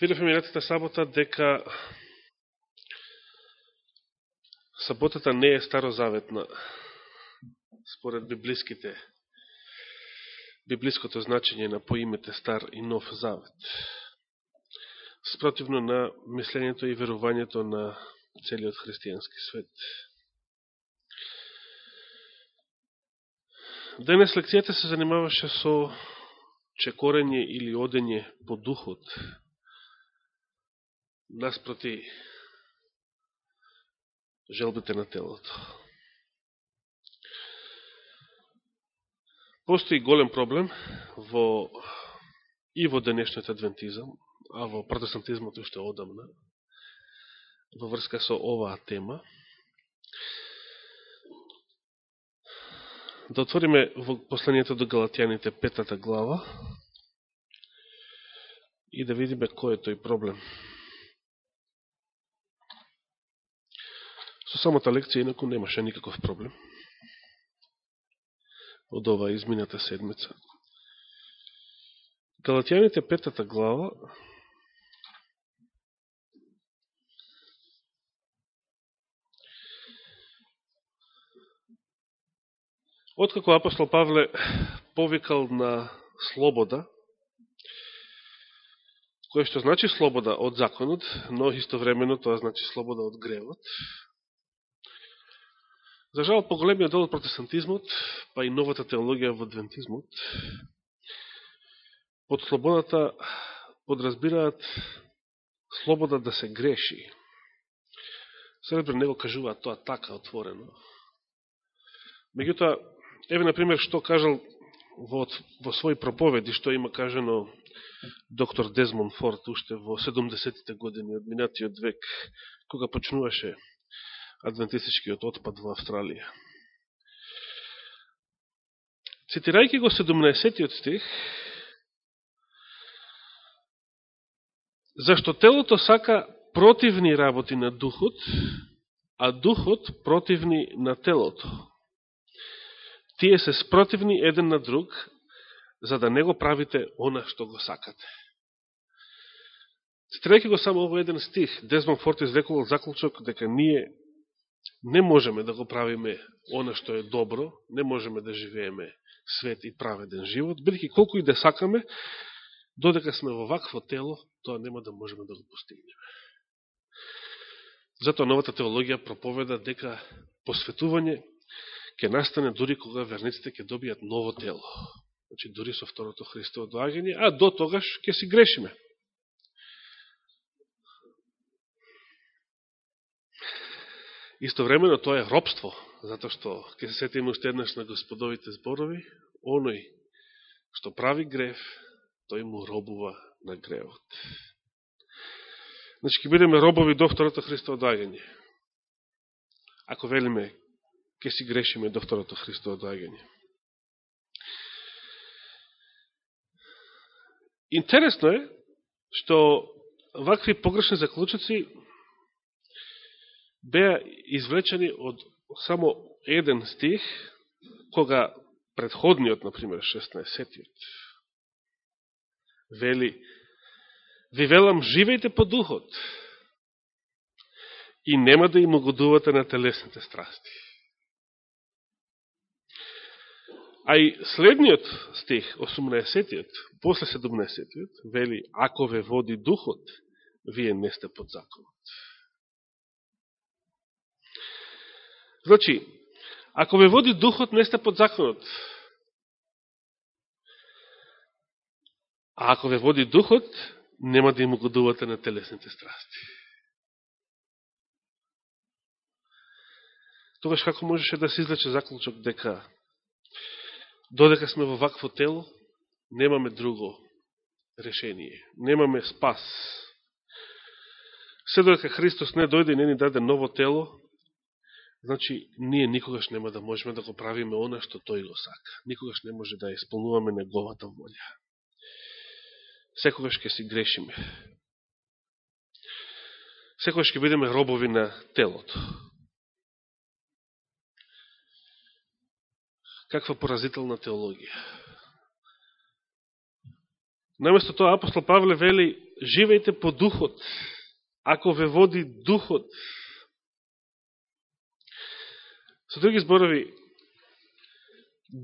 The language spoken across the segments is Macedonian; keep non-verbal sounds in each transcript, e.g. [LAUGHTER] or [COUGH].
Видовме минатата сабота дека саботата не е старозаветна според библиските библиското значење на поимете Стар и Нов Завет. Спротивно на мислењето и верувањето на целиот христијански свет. Денес лекцијата се занимаваше со чекорење или одење по духот наспроти желбите на телото. Постои голем проблем во и во денешниот адвентизам, а во протестантизмот уште одамна, во врска со оваа тема. Да отвориме во посланието до Галатјаните петата глава и да видиме кој е тој проблем. Самата лекција инако немаше никаков проблем од оваа измината седмица. Галатјаните петата глава Откако апостол Павле повикал на слобода, која што значи слобода од законот, но истовремено тоа значи слобода од гревот, За жал, поголемиот дел од протестантизмот, па и новата теологија во адвентизмот, под слободата подразбираат слобода да се греши. Сребрен не го кажуваат тоа така отворено. Меѓутоа, еве, например, што кажал во, во своји проповеди, што има кажено доктор Дезмон Форд уште во 70-те години од минатиот век, кога почнуваше адвентистичкиот отпад во Австралија. Цитирајќи го 17-тиот стих, зашто телото сака противни работи на духот, а духот противни на телото. Тие се спротивни еден на друг, за да не го правите она што го сакате. Стреки го само ово еден стих, Дезмон Форт излекувал заклучок дека ние не можеме да го правиме она што е добро, не можеме да живееме свет и праведен живот, бидеќи колку и да сакаме, додека сме во вакво тело, тоа нема да можеме да го постигнеме. Затоа новата теологија проповеда дека посветување ќе настане дури кога верниците ќе добијат ново тело. Значи, дури со второто Христово доаѓање, а до тогаш ќе си грешиме. Истовремено тоа е робство, затоа што ќе се сетиме уште еднаш на господовите зборови, оној што прави грев, тој му робува на гревот. Значи, ќе бидеме робови до второто Христово дајање. Ако велиме, ќе си грешиме до второто Христово дајање. Интересно е, што вакви погрешни заклучици беа извлечени од само еден стих, кога предходниот, например, 16-тиот, вели, ви велам, живејте по духот и нема да им угодувате на телесните страсти. А и следниот стих, 18-тиот, после 17-тиот, вели, ако ве води духот, вие не сте под законот. Значи, ако ве води духот, не сте под законот. А ако ве води духот, нема да им угодувате на телесните страсти. Тогаш како можеше да се излече заклучок дека додека сме во вакво тело, немаме друго решение, немаме спас. Се додека Христос не дојде и не ни даде ново тело, Значи, ние никогаш нема да можеме да го правиме она што тој го сака. Никогаш не може да исполнуваме неговата волја. Секогаш ќе си грешиме. Секогаш ќе бидеме робови на телото. Каква поразителна теологија. Наместо тоа апостол Павле вели живејте по духот, ако ве води духот. Со други зборови,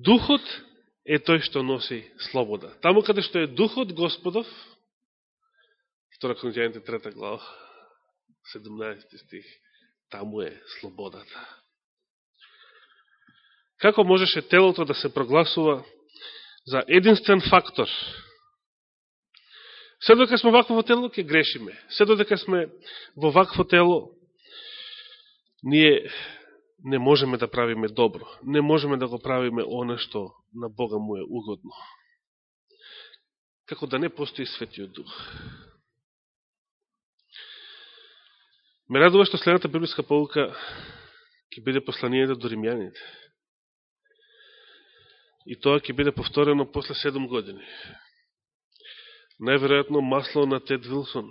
духот е тој што носи слобода. Таму каде што е духот Господов, 2 Коринќаните 3 глава, 17 стих, таму е слободата. Како можеше телото да се прогласува за единствен фактор? Се додека сме вакво во тело, ќе грешиме. Се додека сме во вакво тело, ние не можеме да правиме добро. Не можеме да го правиме оно што на Бога му е угодно. Како да не постои светиот дух. Ме радува што следната библиска полука ќе биде посланието до римјаните. И тоа ќе биде повторено после 7 години. Најверојатно масло на Тед Вилсон.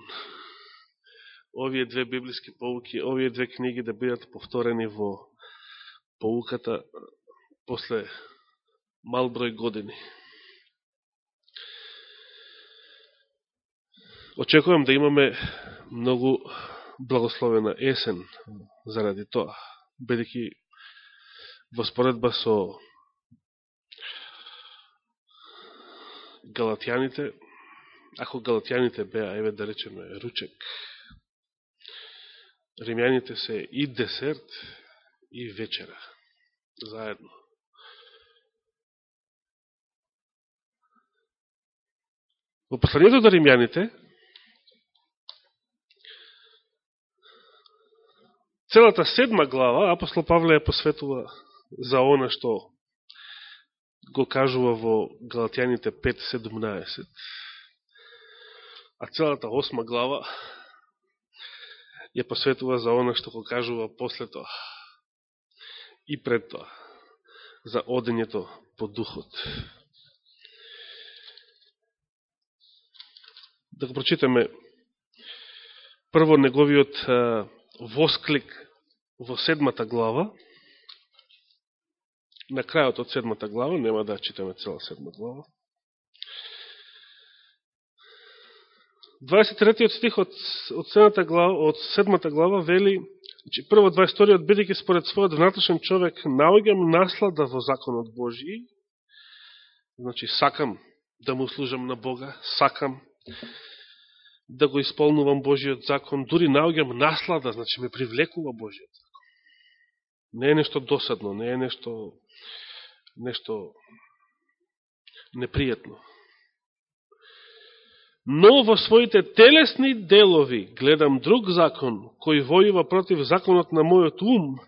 Овие две библиски полуки, овие две книги да бидат повторени во поуката после мал број години. Очекувам да имаме многу благословена есен заради тоа, бидеќи во споредба со галатјаните, ако галатјаните беа, еве да речеме, ручек, римјаните се и десерт, и вечера, заедно. Во посланието до римјаните, Целата седма глава апостол Павле ја посветува за она што го кажува во Галатјаните 5.17. А целата осма глава ја посветува за она што го кажува после тоа и пред тоа, за одењето по духот. Да го прочитаме прво неговиот восклик во седмата глава, на крајот од седмата глава, нема да читаме цела седма глава. 23 стих од, од, седмата глава, од седмата глава вели, значи, прво 22 бидеќи според својот внатрешен човек наоѓам наслада во законот Божи, значи сакам да му служам на Бога, сакам да го исполнувам Божиот закон, дури наоѓам наслада, значи ме привлекува Божиот закон. Не е нешто досадно, не е нешто нешто непријатно. Но во своите телесни делови гледам друг закон, кој војува против законот на мојот ум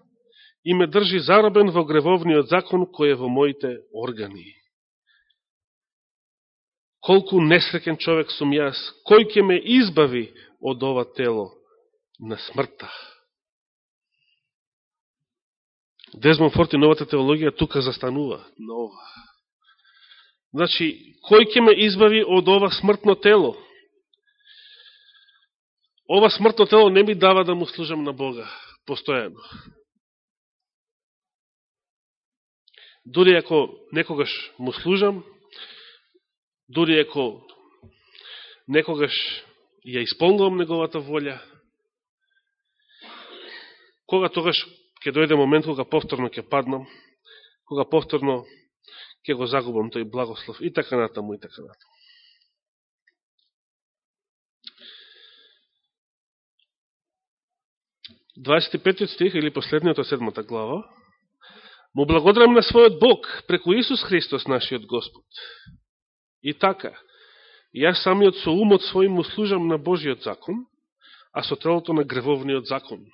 и ме држи заробен во гревовниот закон кој е во моите органи колку несреќен човек сум јас, кој ќе ме избави од ова тело на смртта. Дезмон Форти, новата теологија, тука застанува на ова. Значи, кој ќе ме избави од ова смртно тело? Ова смртно тело не ми дава да му служам на Бога, постојано. Дори ако некогаш му служам, дури ако некогаш ја исполнувам неговата волја, кога тогаш ќе дојде момент кога повторно ќе паднам, кога повторно ќе го загубам тој благослов и така натаму и така натаму. Дваесет стих или последниот од седмата глава Му благодарам на својот Бог преку Исус Христос нашиот Господ И така, јас самиот со умот свој му служам на Божиот закон, а со телото на гревовниот закон.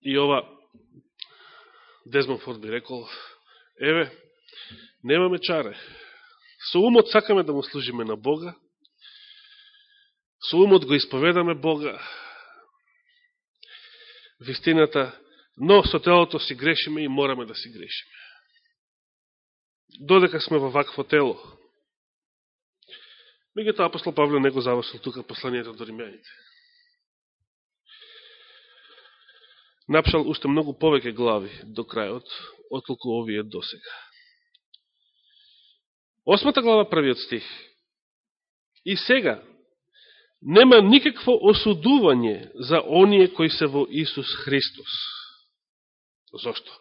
И ова, Дезмон би рекол, еве, немаме чаре. Со умот сакаме да му служиме на Бога, со умот го исповедаме Бога, вистината, но со телото си грешиме и мораме да си грешиме додека сме во вакво тело. Мегето апостол Павле не го завршил тука посланието до римјаните. Напшал уште многу повеќе глави до крајот, отколку овие до сега. Осмата глава, првиот стих. И сега, нема никакво осудување за оние кои се во Исус Христос. Зошто?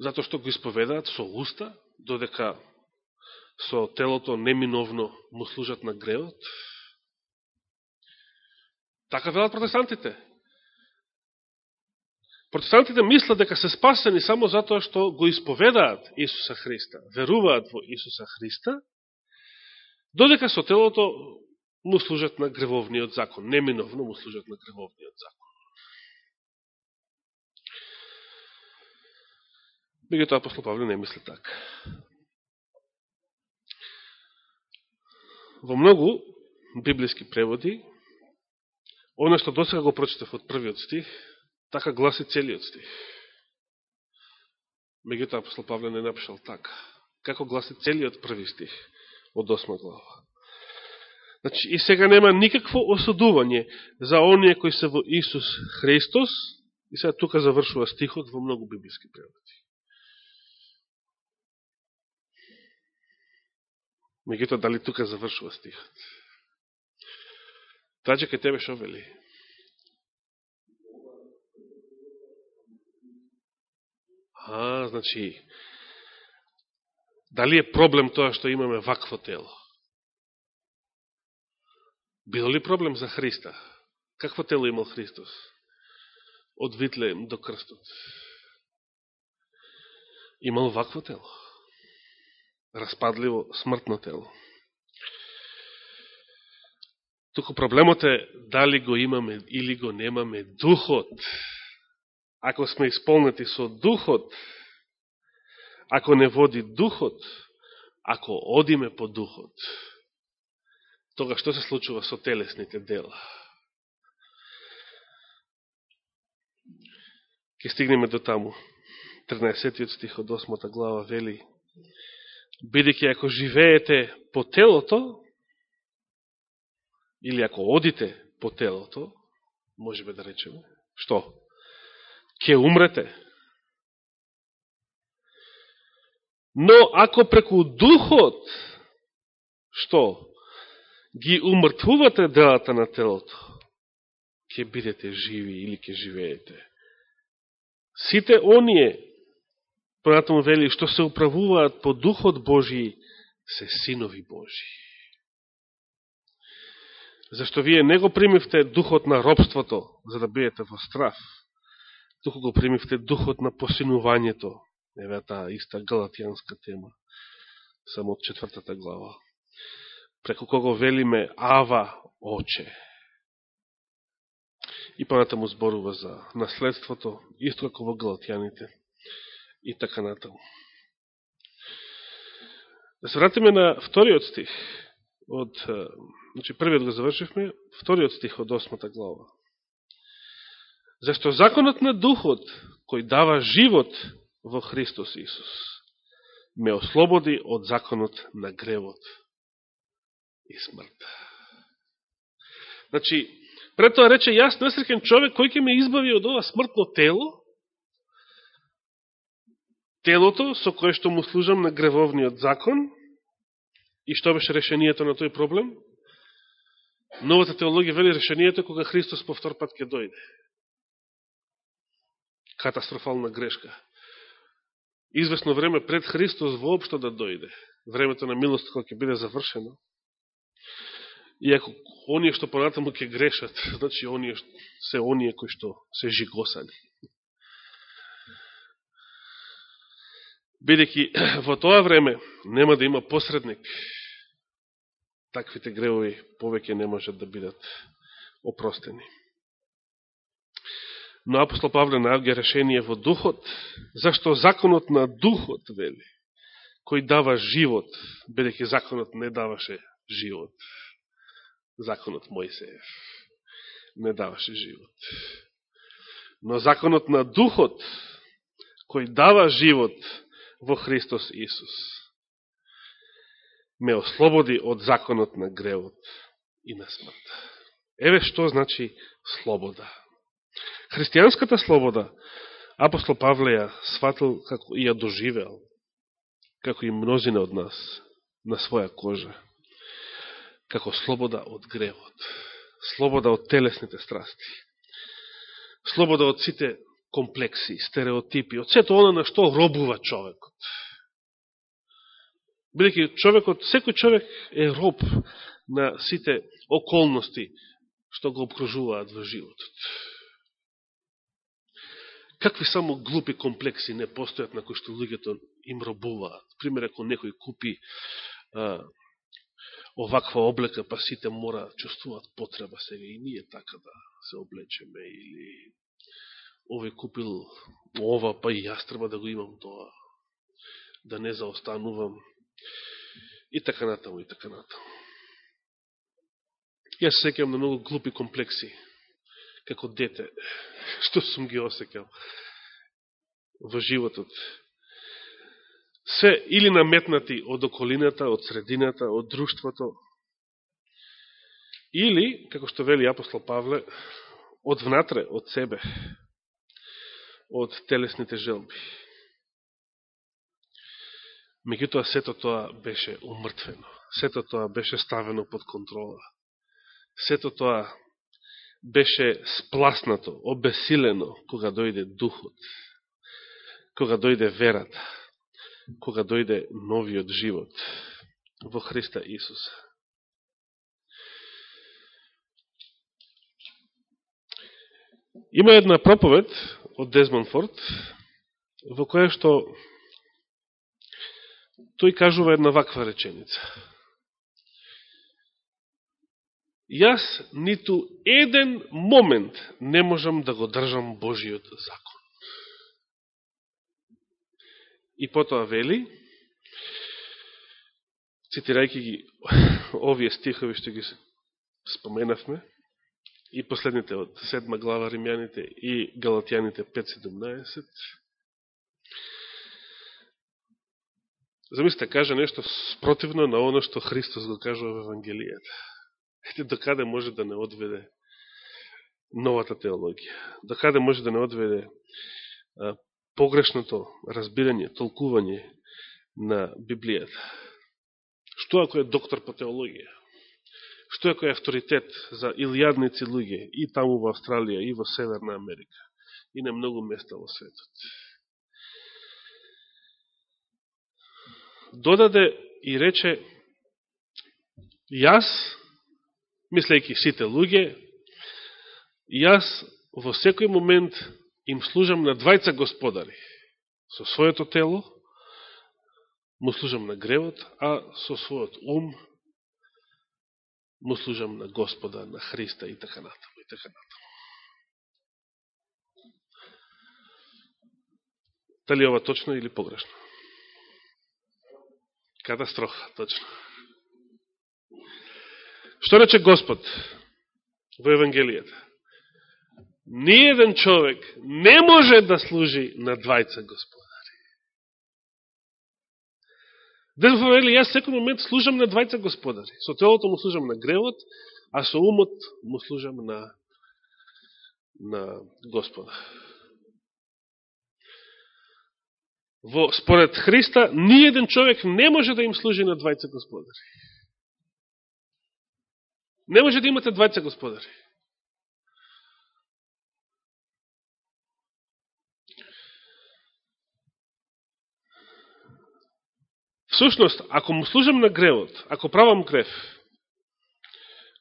Зато што го исповедаат со уста, додека со телото неминовно му служат на греот. Така велат протестантите. Протестантите мислат дека се спасени само затоа што го исповедаат Исуса Христа, веруваат во Исуса Христа, додека со телото му служат на гревовниот закон, неминовно му служат на гревовниот закон. Меѓутоа апостол Павле не мисли така. Во многу библиски преводи, оно што досега го прочитав од првиот стих, така гласи целиот стих. Меѓутоа апостол Павле не напишал така. Како гласи целиот први стих од 8 глава. Значи, и сега нема никакво осудување за оние кои се во Исус Христос, и сега тука завршува стихот во многу библиски преводи. Меѓуто, дали тука завршува стихот? Таđе кај тебе шо вели? А, значи, дали е проблем тоа што имаме вакво тело? Било ли проблем за Христа? Какво тело имал Христос? Од Витлеем до крстот. Имал вакво тело распадливо, смртно тело. Туку проблемот е дали го имаме или го немаме духот. Ако сме исполнети со духот, ако не води духот, ако одиме по духот, тога што се случува со телесните дела? Ке стигнеме до таму. 13 стих од 8 глава вели бидеќи ако живеете по телото, или ако одите по телото, можеме да речеме, што? Ќе умрете. Но ако преку духот, што? Ги умртвувате делата на телото, ќе бидете живи или ќе живеете. Сите оние Понатаму вели, што се управуваат по Духот Божи, се синови Божи. Зашто вие не го примивте духот на робството, за да бидете во страв, туку го примивте духот на посинувањето, еве таа иста галатијанска тема, само од четвртата глава, преку кого велиме Ава Оче. И понатаму зборува за наследството, исто како во галатијаните и така натаму. Да се вратиме на вториот стих. Од, значи, првиот го завршивме, вториот стих од осмата глава. Зашто законот на духот, кој дава живот во Христос Исус, ме ослободи од законот на гревот и смрт. Значи, пред тоа рече, јас несреќен човек кој ќе ме избави од ова смртно тело, телото со кое што му служам на гревовниот закон и што беше решението на тој проблем? Новата теологија вели решението кога Христос повтор пат ќе дојде. Катастрофална грешка. Известно време пред Христос воопшто да дојде. Времето на милост кога ќе биде завршено. И ако оние што понатаму ќе грешат, [LAUGHS] значи оние се оние кои што се жигосани. бидеќи [CLEARS THROAT] во тоа време нема да има посредник, таквите гревови повеќе не можат да бидат опростени. Но апостол Павле наоѓа решение во духот, зашто законот на духот, вели, кој дава живот, бидеќи законот не даваше живот. Законот Мојсеев не даваше живот. Но законот на духот, кој дава живот, во Христос Исус. Ме ослободи од законот на гревот и на смрт. Еве што значи слобода. Христијанската слобода апостол Павле ја сватил како и ја доживеал, како и мнозина од нас. на своја кожа, како слобода од гревот, слобода од телесните страсти, слобода од сите комплекси, стереотипи, од сето оно на што робува човекот. Бидеќи човекот, секој човек е роб на сите околности што го обкружуваат во животот. Какви само глупи комплекси не постојат на кои што луѓето им робуваат. Пример, ако некој купи а, оваква облека, па сите мора чувствуваат потреба сега и ние така да се облечеме или овој купил ова, па и јас треба да го имам тоа, да не заостанувам и така натаму, и така натаму. Јас секам на многу глупи комплекси, како дете, [LAUGHS] што сум ги осекал во животот. Се или наметнати од околината, од средината, од друштвото, или, како што вели апостол Павле, од внатре, од себе, од телесните желби. Меѓутоа, сето тоа беше умртвено. Сето тоа беше ставено под контрола. Сето тоа беше спласнато, обесилено, кога дојде духот, кога дојде верата, кога дојде новиот живот во Христа Исуса. Има една проповед од Дезмон Форд, во која што тој кажува една ваква реченица. Јас ниту еден момент не можам да го држам Божиот закон. И потоа вели, цитирајќи ги [LAUGHS] овие стихови што ги споменавме, и последните од седма глава Римјаните и Галатјаните 5.17, Замислите, кажа нешто спротивно на оно што Христос го кажува во Евангелијата. Ете, докаде може да не одведе новата теологија? Докаде може да не одведе а, погрешното разбирање, толкување на Библијата? Што ако е доктор по теологија? Што ако е авторитет за илјадници луѓе и таму во Австралија, и во Северна Америка, и на многу места во светот? додаде и рече јас, мислејќи сите луѓе, јас во секој момент им служам на двајца господари. Со своето тело му служам на гревот, а со својот ум му служам на Господа, на Христа и така натаму, и така натаму. Дали ова точно или погрешно? Катастрофа, точно. Што рече Господ во Евангелијата? Ниједен човек не може да служи на двајца господари. Дезво вели, јас секој момент служам на двајца господари. Со телото му служам на гревот, а со умот му служам на, на Господа. во, според Христа, ниједен човек не може да им служи на двајца господари. Не може да имате двајца господари. Всушност, ако му служам на гревот, ако правам грев,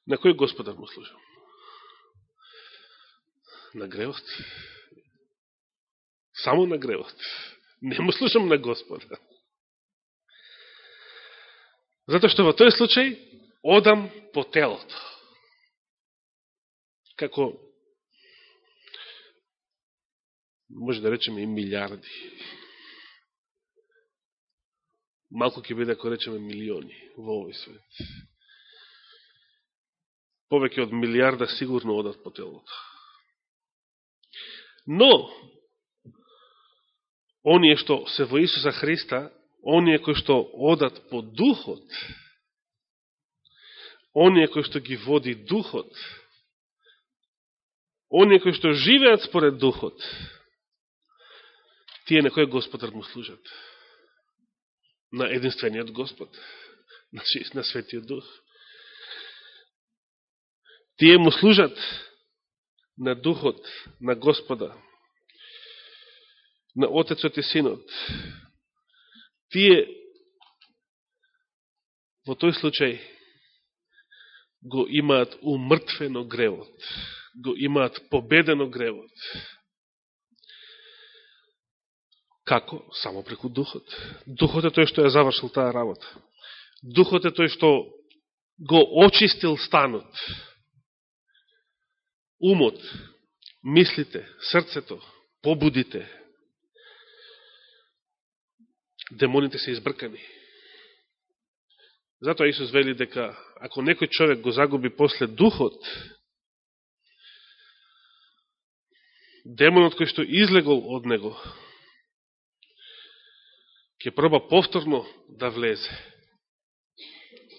на кој господар му служам? На гревот? Само на гревот. Не му служам на Господа. Зато што во тој случај одам по телото. Како може да речеме и милиарди. Малко ќе биде ако речеме милиони во овој свет. Повеќе од милиарда сигурно одат по телото. Но, оние што се во Исуса Христа, оние кои што одат по духот, оние кои што ги води духот, оние кои што живеат според духот, тие на кој Господар му служат? На единствениот Господ. значи на Светиот Дух. Тие му служат на Духот, на Господа, на Отецот и Синот. Тие во тој случај го имаат умртвено гревот, го имаат победено гревот. Како? Само преку Духот. Духот е тој што ја завршил таа работа. Духот е тој што го очистил станот. Умот, мислите, срцето, побудите. Демоните се избркани. Затоа Исус вели дека ако некој човек го загуби после духот, демонот кој што излегол од него, ќе проба повторно да влезе.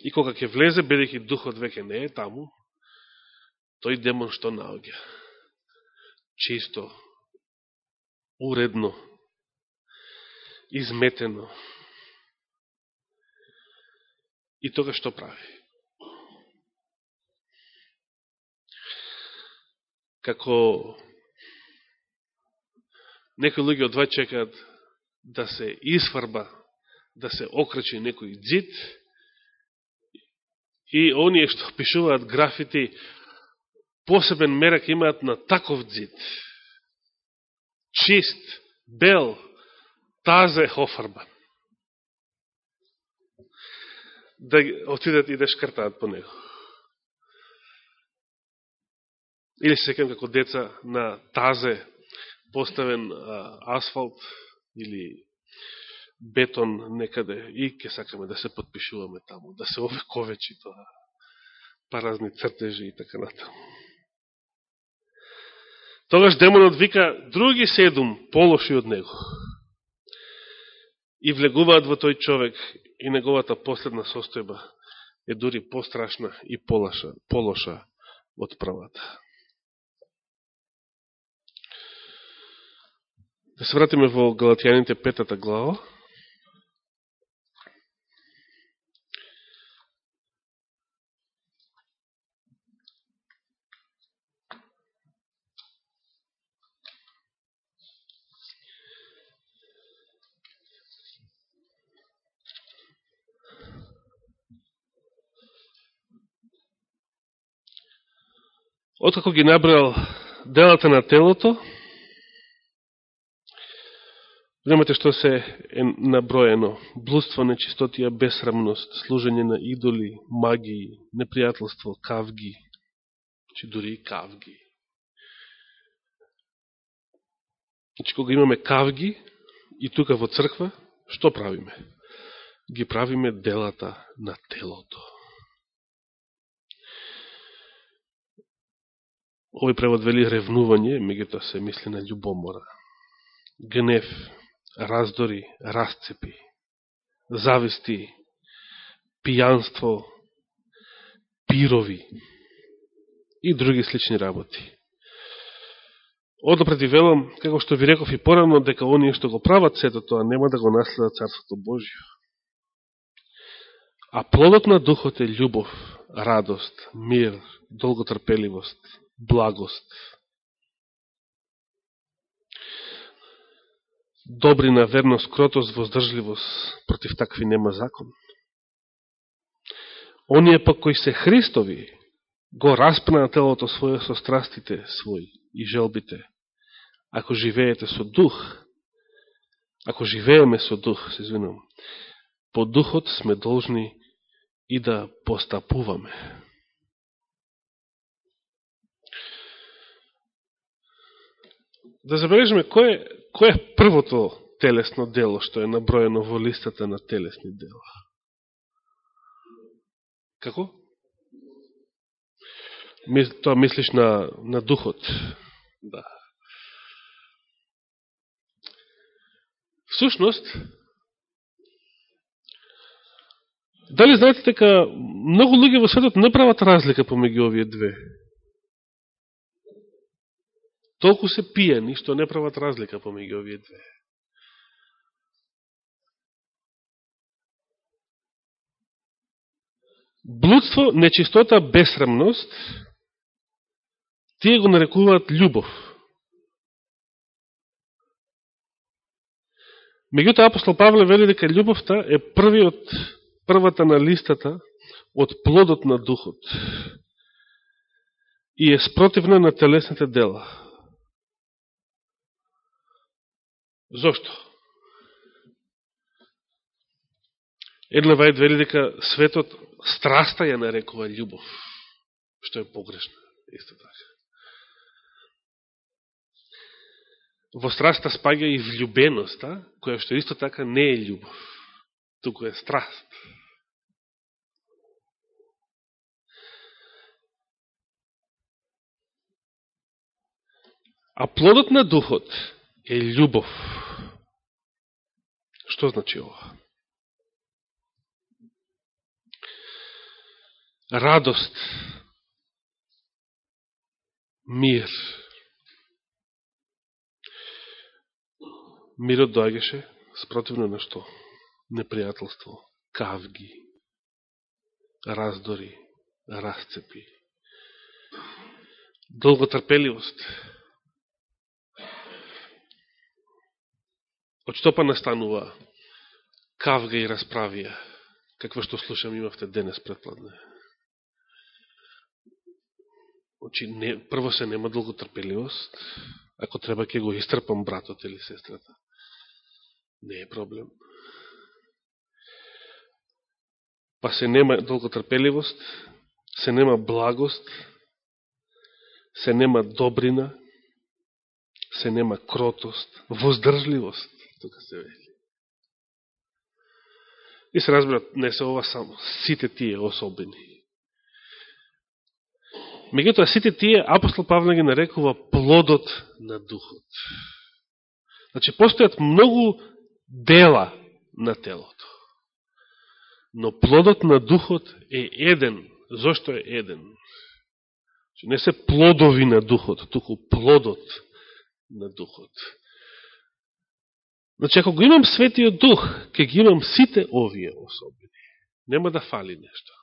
И кога ќе влезе, бидејќи духот веќе не е таму, тој демон што наоѓа? Чисто, уредно, изметено. И тога што прави? Како некои луѓе одва чекаат да се изфарба, да се окрачи некој дзид, и оние што [LAUGHS] пишуваат графити, посебен мерак имаат на таков дзид. Чист, бел, тазе офарбан. Да отидат и да шкртаат по него. Или секам како деца на тазе поставен а, асфалт, или бетон некаде и ќе сакаме да се подпишуваме таму, да се овековечи тоа, па разни цртежи и така натаму. Тогаш демонот вика други седум полоши од него и влегуваат во тој човек и неговата последна состојба е дури пострашна и полоша, полоша од првата. Да се вратиме во Галатијаните петата глава. Откако ги набрал делата на телото, Времете што се е наброено, блудство, нечистотија, бесрамност, служење на идоли, магии, непријателство, кавги, че дури и кавги. Значи, кога имаме кавги и тука во црква, што правиме? Ги правиме делата на телото. Овој превод вели ревнување, меѓуто се мисли на љубомора. Гнев, раздори, расцепи, зависти, пијанство, пирови и други слични работи. Одопреди велам, како што ви реков и порано, дека оние што го прават сето тоа нема да го наследат Царството Божио. А плодот на духот е љубов, радост, мир, долготрпеливост, благост, добрина, верност, кротост, воздржливост, против такви нема закон. Оние па кои се Христови, го распна на телото своје со страстите своји и желбите. Ако живеете со дух, ако живееме со дух, се извинам, по духот сме должни и да постапуваме. Да забележиме кој е е првото телесно дело што е наброено во листата на телесни дела? Како? Тоа мислиш на, на духот. Да. Всушност, дали знаете дека многу луѓе во светот не прават разлика помеѓу овие две? Толку се пиени што не прават разлика помеѓу овие две. Блудство, нечистота, бесрамност, тие го нарекуваат љубов. Меѓутоа, апостол Павле вели дека љубовта е првиот, првата на листата од плодот на духот и е спротивна на телесните дела. Зошто? Една Вајд вели дека светот страста ја нарекува љубов, што е погрешно, исто така. Во страста спаѓа и влюбеноста, која што исто така не е љубов, туку е страст. А плодот на духот е љубов. Што значи ова? радост, мир. Мирот доаѓаше спротивно на што? Непријателство, кавги, раздори, расцепи, долготрпеливост. Од што па настанува кавга и расправија, какво што слушам имавте денес предпладне? Очи, значи, не, прво се нема долготрпеливост, ако треба ќе го истрпам братот или сестрата. Не е проблем. Па се нема долготрпеливост, се нема благост, се нема добрина, се нема кротост, воздржливост, тука се вели. И се разбира, не се ова само, сите тие особени. Меѓутоа, сите тие апостол Павле ги нарекува плодот на духот. Значи, постојат многу дела на телото. Но плодот на духот е еден. Зошто е еден? Значи, не се плодови на духот, туку плодот на духот. Значи, ако го имам светиот дух, ќе ги имам сите овие особини. Нема да фали нешто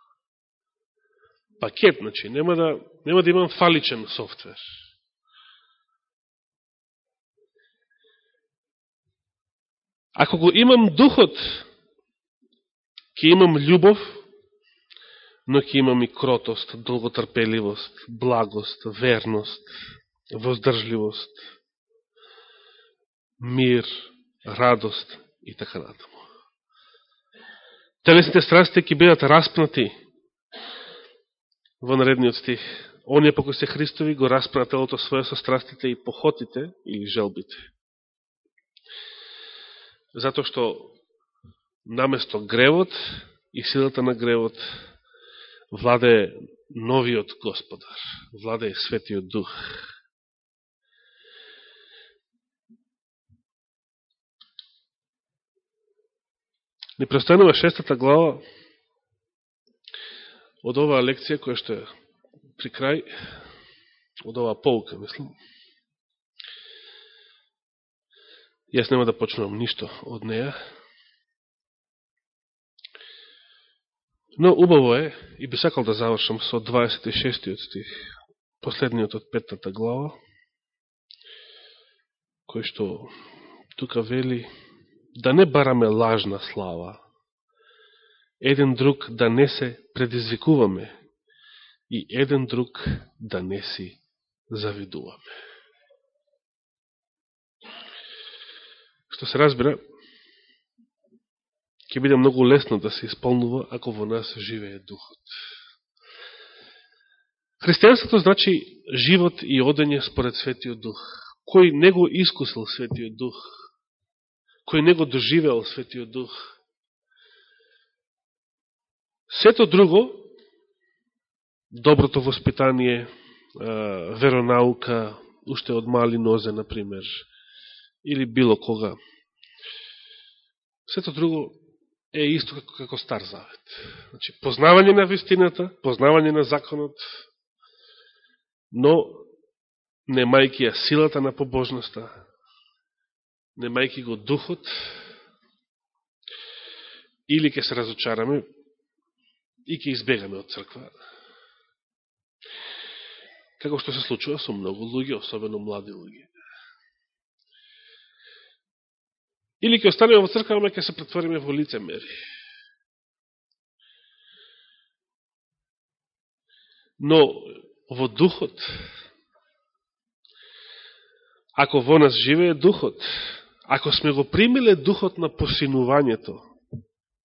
пакет, значи, нема да, нема да имам фаличен софтвер. Ако го имам духот, ќе имам љубов, но ќе имам и кротост, долготрпеливост, благост, верност, воздржливост, мир, радост и така натаму. Телесните страсти ќе бидат распнати во наредниот стих. Оние поко се Христови го распна телото своје со страстите и похотите или желбите. Зато што наместо гревот и силата на гревот владе новиот Господар, владе Светиот Дух. Ни престанува шестата глава од оваа лекција, која што е при крај, од оваа полка, мислам, јас нема да почнувам ништо од неја, но убаво е, и би сакал да завршам со 26 стих, последниот од петата глава, кој што тука вели, да не бараме лажна слава, еден друг да не се предизвикуваме и еден друг да не си завидуваме. Што се разбира, ќе биде многу лесно да се исполнува ако во нас живее Духот. Христијанството значи живот и одење според Светиот Дух. Кој не го искусил Светиот Дух? Кој не го доживеал Светиот Дух? Сето друго, доброто воспитание, веронаука, уште од мали нозе, например, или било кога, сето друго е исто како, како Стар Завет. Значи, познавање на вистината, познавање на законот, но немајќи ја силата на побожноста, немајки го духот, или ќе се разочараме, и ќе избегаме од црква. Како што се случува со многу луѓе, особено млади луѓе. Или ќе останеме во црква, ама ќе се претвориме во лицемери. Но во духот, ако во нас живее духот, ако сме го примиле духот на посинувањето,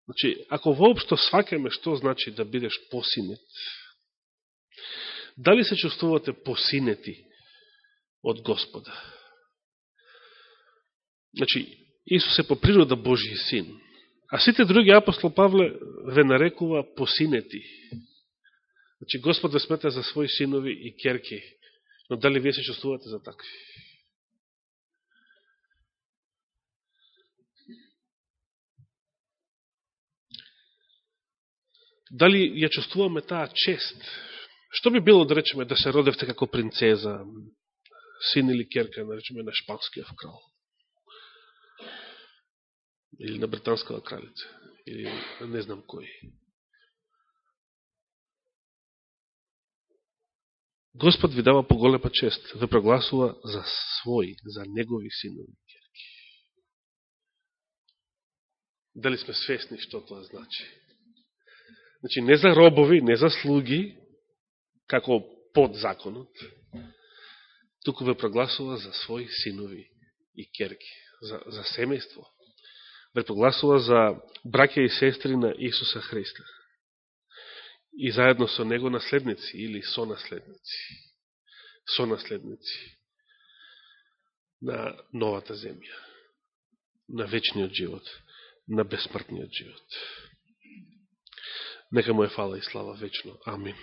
значи, ако воопшто свакаме што значи да бидеш посинет, дали се чувствувате посинети од Господа? Значи, Исус е по природа Божи син. А сите други апостол Павле ве нарекува посинети. Значи Господ ве смета за своји синови и керки. Но дали вие се чувствувате за такви? Дали ја чувствуваме таа чест? Што би било да речеме да се родевте како принцеза, син или керка, да речеме на шпанскиот крал? или на британската кралица, или не знам кој. Господ ви дава поголема чест, ве прогласува за свој, за негови синови керки. Дали сме свесни што тоа значи? Значи, не за робови, не за слуги, како под законот, туку ве прогласува за своји синови и керки, за, за семејство, предогласува за браќа и сестри на Исуса Христа. И заедно со него наследници или сонаследници, сонаследници на новата земја, на вечниот живот, на бесмртниот живот. Нека му е фала и слава вечно. Амин.